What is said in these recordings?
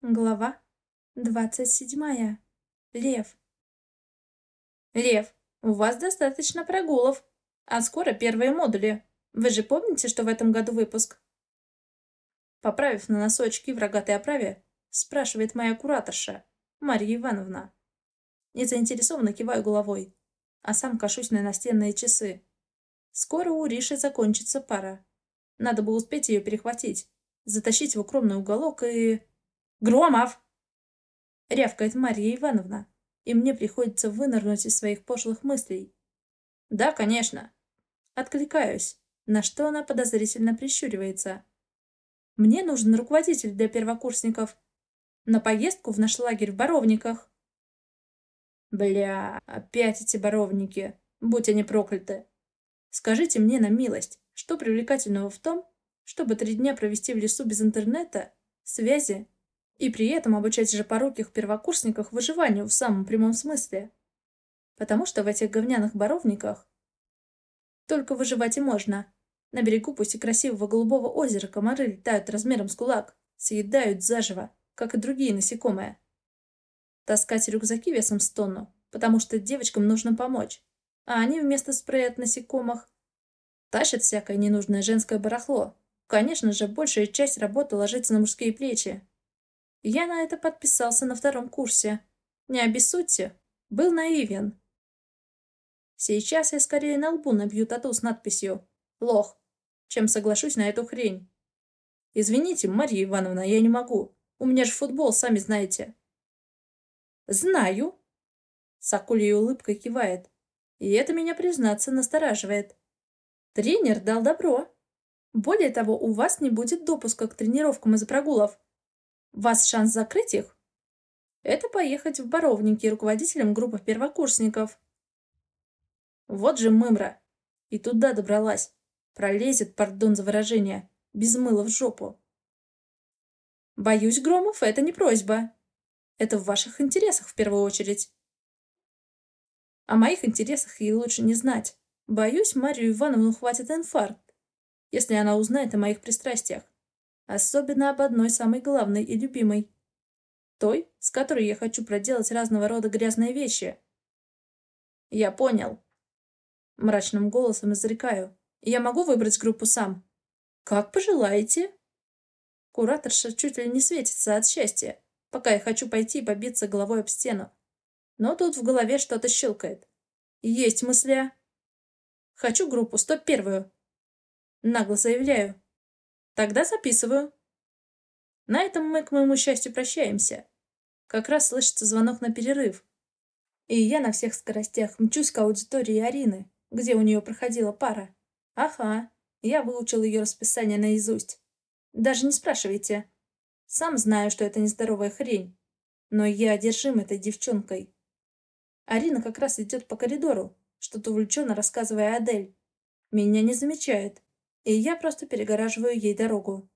Глава двадцать седьмая. Лев. Лев, у вас достаточно прогулов, а скоро первые модули. Вы же помните, что в этом году выпуск? Поправив на носочки в рогатой оправе, спрашивает моя кураторша, Марья Ивановна. Незаинтересованно киваю головой, а сам кашусь на настенные часы. Скоро у Риши закончится пара. Надо бы успеть ее перехватить, затащить в укромный уголок и... «Громов!» — рявкает Марья Ивановна, и мне приходится вынырнуть из своих пошлых мыслей. «Да, конечно». Откликаюсь, на что она подозрительно прищуривается. «Мне нужен руководитель для первокурсников. На поездку в наш лагерь в Боровниках». «Бля, опять эти боровники, будь они прокляты. Скажите мне на милость, что привлекательного в том, чтобы три дня провести в лесу без интернета, связи и при этом обучать же пороких первокурсников выживанию в самом прямом смысле. Потому что в этих говняных боровниках только выживать и можно. На берегу пусть и красивого голубого озера комары летают размером с кулак, съедают заживо, как и другие насекомые. Таскать рюкзаки весом с тонну, потому что девочкам нужно помочь, а они вместо спрея от насекомых тащат всякое ненужное женское барахло. Конечно же, большая часть работы ложится на мужские плечи, я на это подписался на втором курсе. Не обессудьте, был наивен. Сейчас я скорее на лбу набью тату с надписью «Лох», чем соглашусь на эту хрень. Извините, Марья Ивановна, я не могу. У меня же футбол, сами знаете. Знаю. С улыбкой кивает. И это меня, признаться, настораживает. Тренер дал добро. Более того, у вас не будет допуска к тренировкам из-за прогулов. Вас шанс закрыть их? Это поехать в Боровники руководителем группы первокурсников. Вот же мымра. И туда добралась. Пролезет, пардон за выражение, без мыла в жопу. Боюсь, Громов, это не просьба. Это в ваших интересах в первую очередь. О моих интересах ей лучше не знать. Боюсь, Марию Ивановну хватит инфаркт, если она узнает о моих пристрастиях. Особенно об одной самой главной и любимой. Той, с которой я хочу проделать разного рода грязные вещи. Я понял. Мрачным голосом изрекаю. Я могу выбрать группу сам? Как пожелаете. Кураторша чуть ли не светится от счастья, пока я хочу пойти и побиться головой об стену. Но тут в голове что-то щелкает. Есть мысля. Хочу группу 101-ю. Нагло заявляю. Тогда записываю. На этом мы, к моему счастью, прощаемся. Как раз слышится звонок на перерыв. И я на всех скоростях мчусь к аудитории Арины, где у нее проходила пара. Ага, я выучил ее расписание наизусть. Даже не спрашивайте. Сам знаю, что это нездоровая хрень. Но я одержим этой девчонкой. Арина как раз идет по коридору, что-то увлеченно рассказывая Адель. Меня не замечает и я просто перегораживаю ей дорогу.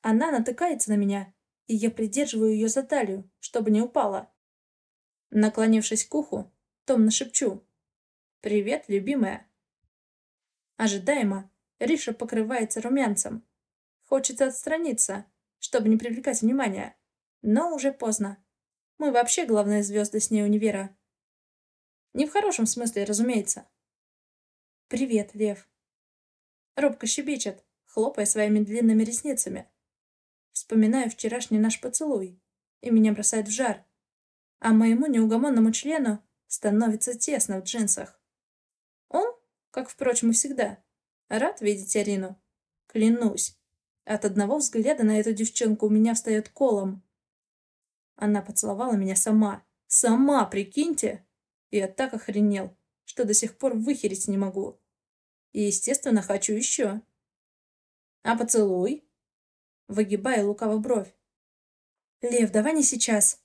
Она натыкается на меня, и я придерживаю ее за талию, чтобы не упала. Наклонившись к уху, томно шепчу. «Привет, любимая». Ожидаемо, Риша покрывается румянцем. Хочется отстраниться, чтобы не привлекать внимания. Но уже поздно. Мы вообще главные звезды с ней универа. Не в хорошем смысле, разумеется. «Привет, Лев», Робко щебечет, хлопая своими длинными ресницами. Вспоминаю вчерашний наш поцелуй, и меня бросает в жар. А моему неугомонному члену становится тесно в джинсах. Он, как, впрочем, и всегда, рад видеть Арину. Клянусь, от одного взгляда на эту девчонку у меня встает колом. Она поцеловала меня сама. Сама, прикиньте! Я так охренел, что до сих пор выхерить не могу. И, естественно, хочу еще. А поцелуй? Выгибая лукаво бровь. Лев, давай не сейчас.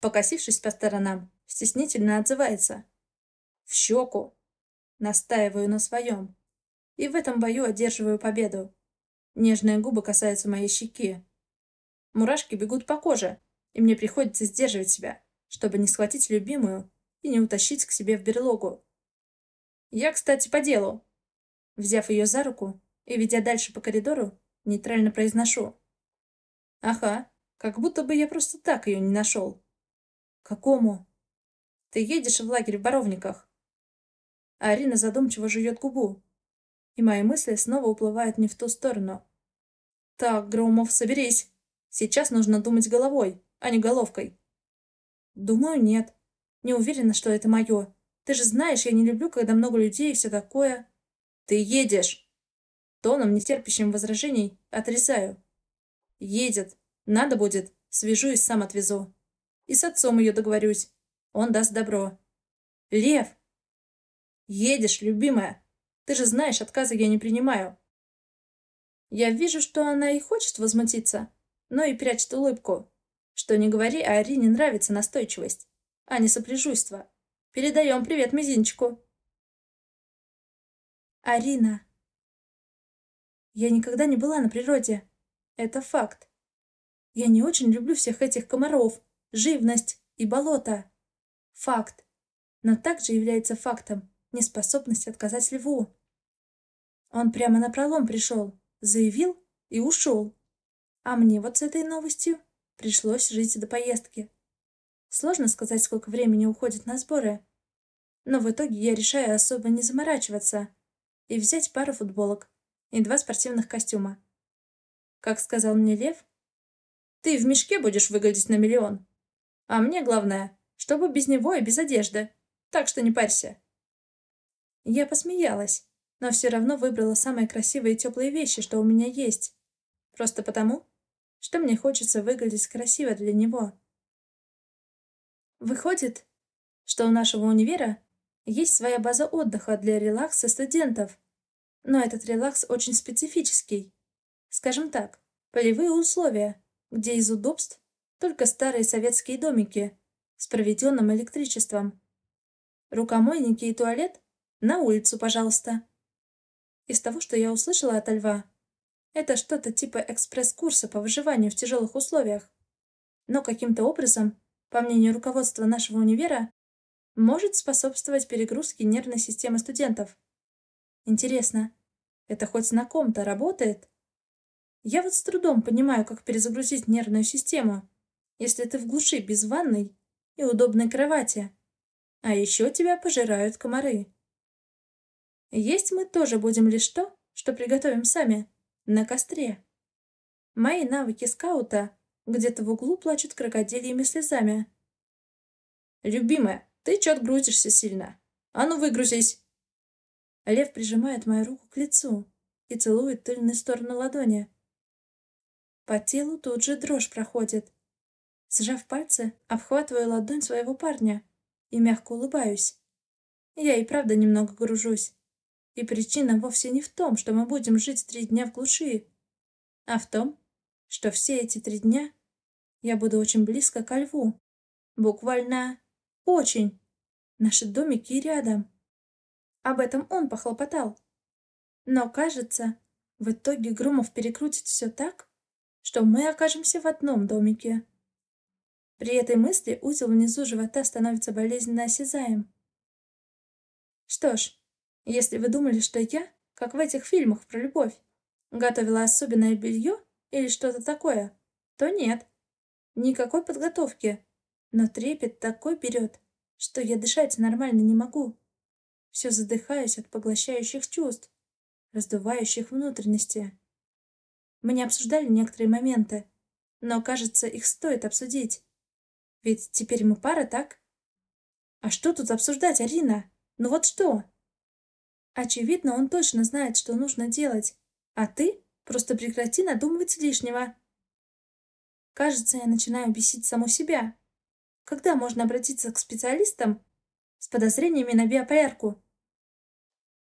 Покосившись по сторонам, стеснительно отзывается. В щеку. Настаиваю на своем. И в этом бою одерживаю победу. Нежные губы касаются моей щеки. Мурашки бегут по коже, и мне приходится сдерживать себя, чтобы не схватить любимую и не утащить к себе в берлогу. Я, кстати, по делу. Взяв ее за руку и ведя дальше по коридору, нейтрально произношу. Ага, Как будто бы я просто так ее не нашел. Какому? Ты едешь в лагерь в Боровниках. А Арина задумчиво жует губу. И мои мысли снова уплывают не в ту сторону. Так, Громов, соберись. Сейчас нужно думать головой, а не головкой. Думаю, нет. Не уверена, что это мое. Ты же знаешь, я не люблю, когда много людей и все такое. Ты едешь. Тоном, не терпящим возражений, отрезаю. Едет. Надо будет. Свяжу и сам отвезу. И с отцом ее договорюсь. Он даст добро. Лев! Едешь, любимая. Ты же знаешь, отказа я не принимаю. Я вижу, что она и хочет возмутиться, но и прячет улыбку. Что не говори, а Арине нравится настойчивость, а не сопляжуйство. Передаем привет мизинчику. Арина. Я никогда не была на природе. Это факт. Я не очень люблю всех этих комаров, живность и болото. Факт. Но также является фактом неспособность отказать льву. Он прямо на пролом пришел, заявил и ушел. А мне вот с этой новостью пришлось жить до поездки. Сложно сказать, сколько времени уходит на сборы. Но в итоге я решаю особо не заморачиваться и взять пару футболок и два спортивных костюма. Как сказал мне Лев, ты в мешке будешь выглядеть на миллион. А мне главное, чтобы без него и без одежды. Так что не парься. Я посмеялась, но все равно выбрала самые красивые и теплые вещи, что у меня есть. Просто потому, что мне хочется выглядеть красиво для него. Выходит, что у нашего универа есть своя база отдыха для релакса студентов. Но этот релакс очень специфический. Скажем так, полевые условия, где из удобств только старые советские домики с проведенным электричеством. Рукомойники и туалет на улицу, пожалуйста. Из того, что я услышала от льва, это что-то типа экспресс-курса по выживанию в тяжелых условиях. Но каким-то образом, по мнению руководства нашего универа, может способствовать перегрузке нервной системы студентов. Интересно, это хоть на ком-то работает? Я вот с трудом понимаю, как перезагрузить нервную систему, если ты в глуши без ванной и удобной кровати. А еще тебя пожирают комары. Есть мы тоже будем лишь то, что приготовим сами, на костре. Мои навыки скаута где-то в углу плачут крокодильями слезами. «Любимая, ты чё грузишься сильно? А ну выгрузись!» Лев прижимает мою руку к лицу и целует тыльную сторону ладони. По телу тут же дрожь проходит. Сжав пальцы, обхватываю ладонь своего парня и мягко улыбаюсь. Я и правда немного гружусь. И причина вовсе не в том, что мы будем жить три дня в глуши, а в том, что все эти три дня я буду очень близко ко льву. Буквально очень. Наши домики рядом. Об этом он похлопотал. Но, кажется, в итоге Грумов перекрутит все так, что мы окажемся в одном домике. При этой мысли узел внизу живота становится болезненно осязаем. Что ж, если вы думали, что я, как в этих фильмах про любовь, готовила особенное белье или что-то такое, то нет. Никакой подготовки. Но трепет такой берет, что я дышать нормально не могу. Все задыхаюсь от поглощающих чувств, раздувающих внутренности. Мы не обсуждали некоторые моменты, но, кажется, их стоит обсудить. Ведь теперь мы пара, так? А что тут обсуждать, Арина? Ну вот что? Очевидно, он точно знает, что нужно делать. А ты просто прекрати надумывать лишнего. Кажется, я начинаю бесить саму себя. Когда можно обратиться к специалистам с подозрениями на биополярку?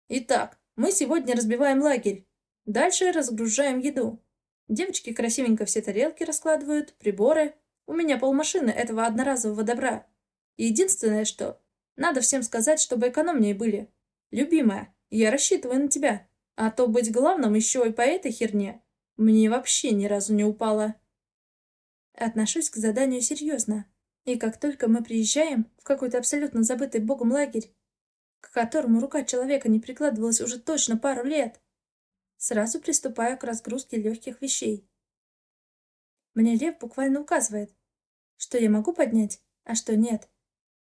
Итак, мы сегодня разбиваем лагерь. Дальше разгружаем еду. Девочки красивенько все тарелки раскладывают, приборы. У меня полмашины этого одноразового добра. Единственное, что... Надо всем сказать, чтобы экономнее были. Любимая, я рассчитываю на тебя. А то быть главным еще и по этой херне мне вообще ни разу не упало. Отношусь к заданию серьезно. И как только мы приезжаем в какой-то абсолютно забытый богом лагерь, к которому рука человека не прикладывалась уже точно пару лет, Сразу приступаю к разгрузке легких вещей. Мне Лев буквально указывает, что я могу поднять, а что нет.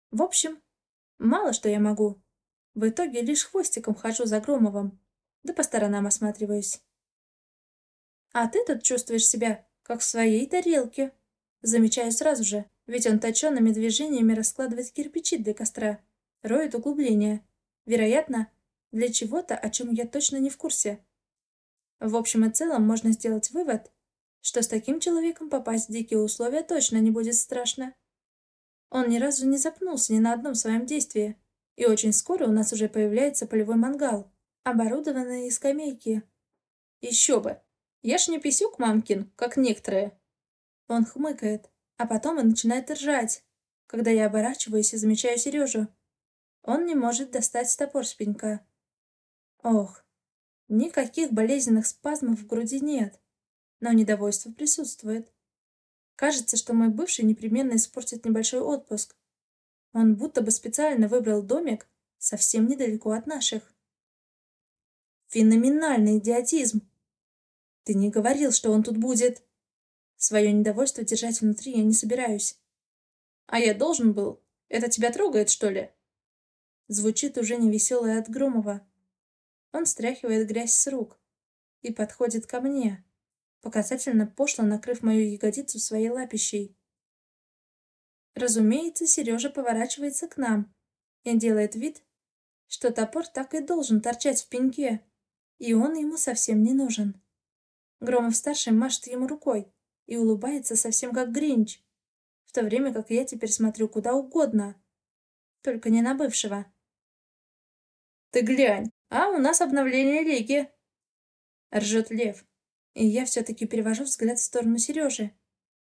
В общем, мало что я могу. В итоге лишь хвостиком хожу за Громовым, да по сторонам осматриваюсь. А ты тут чувствуешь себя, как в своей тарелке. Замечаю сразу же, ведь он точенными движениями раскладывает кирпичи для костра, роет углубления. Вероятно, для чего-то, о чем я точно не в курсе. В общем и целом можно сделать вывод, что с таким человеком попасть в дикие условия точно не будет страшно. Он ни разу не запнулся ни на одном своем действии, и очень скоро у нас уже появляется полевой мангал, оборудованные скамейки. Еще бы! Я ж не писюк мамкин, как некоторые. Он хмыкает, а потом и начинает ржать, когда я оборачиваюсь и замечаю Сережу. Он не может достать топор с пенька. Ох, никаких болезненных спазмов в груди нет, но недовольство присутствует. Кажется, что мой бывший непременно испортит небольшой отпуск. Он будто бы специально выбрал домик совсем недалеко от наших. Феноменальный идиотизм! Ты не говорил, что он тут будет. Свое недовольство держать внутри я не собираюсь. А я должен был. Это тебя трогает, что ли? Звучит уже невеселое от Громова. Он стряхивает грязь с рук и подходит ко мне, показательно пошло накрыв мою ягодицу своей лапищей. Разумеется, Сережа поворачивается к нам и делает вид, что топор так и должен торчать в пеньке, и он ему совсем не нужен. Громов-старший машет ему рукой и улыбается совсем как Гринч, в то время как я теперь смотрю куда угодно, только не на бывшего. «Ты глянь, а у нас обновление лиги!» Ржет Лев, и я все-таки перевожу взгляд в сторону Сережи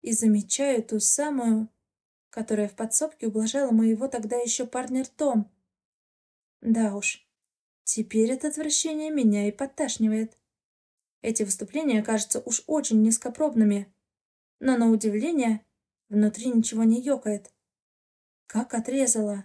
и замечаю ту самую, которая в подсобке ублажала моего тогда еще парня ртом. Да уж, теперь это отвращение меня и подташнивает. Эти выступления кажутся уж очень низкопробными, но на удивление внутри ничего не ёкает. Как отрезала.